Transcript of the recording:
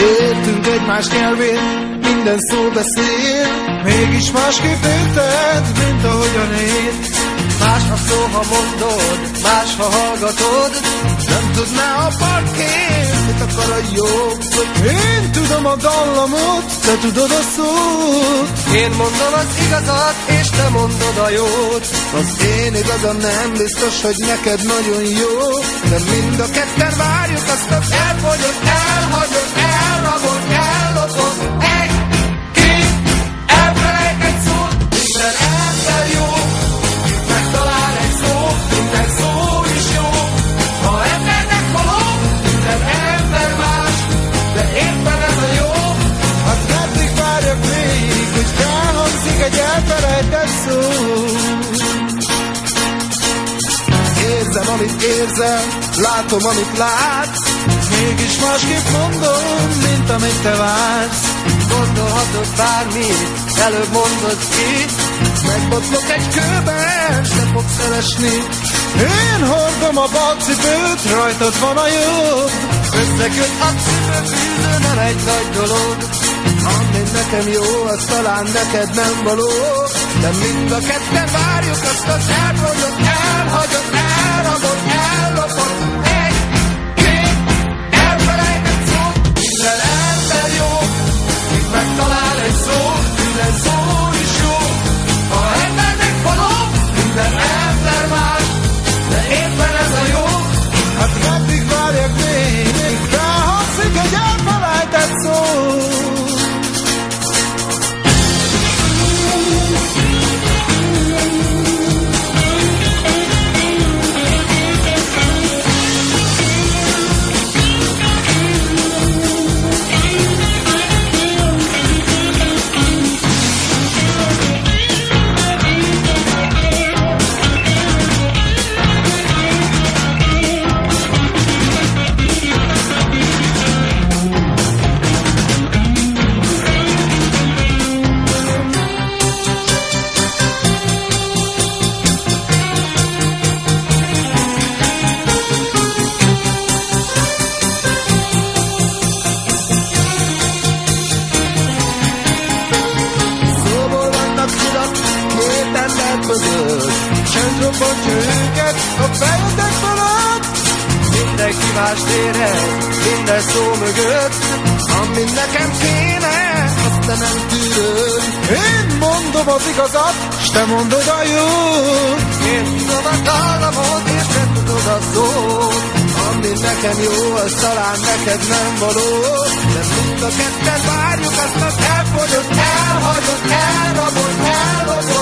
Értünk egymás nyelvén, minden szó beszél. Mégis másképp érted, mint ahogyan én. Más a szó, ha mondod, más, ha hallgatod. Nem tudná a parkén, mit akar a jobb Én tudom a dallamot, te tudod a szót. Én mondom az igazat, és te mondod a jót. Az én igazam nem biztos, hogy neked nagyon jó De mind a ketten várjuk azt az Elfogyott, elhagyott, elfelejtett szó. Érzem, amit érzem, látom, amit látsz. Mégis másképp mondom, mint amit te vársz. Gondolhatod bármit, előbb mondod ki. Megbotlok egy kőben, se fogsz elesni. Én hordom a balcipőt, rajtad van a jobb. Összeköt a cipőfűző, nem egy nagy dolog Ami nekem jó, az talán neked nem való. De mind a ketten várjuk azt az elfogyott, elhagyott, elrabott, ellopott két ember között Csend robbantja őket a fejetek fölött. Mindenki más érez Minden szó mögött. Ami nekem kéne, azt te nem tűröd. Én mondom az igazat, s te mondod a jót. Én tudom a dallamot És te tudod a szót. Ami nekem jó, az talán neked nem való. De mind a ketten várjuk azt az elfogyott, elhagyott, elrabott, ellopott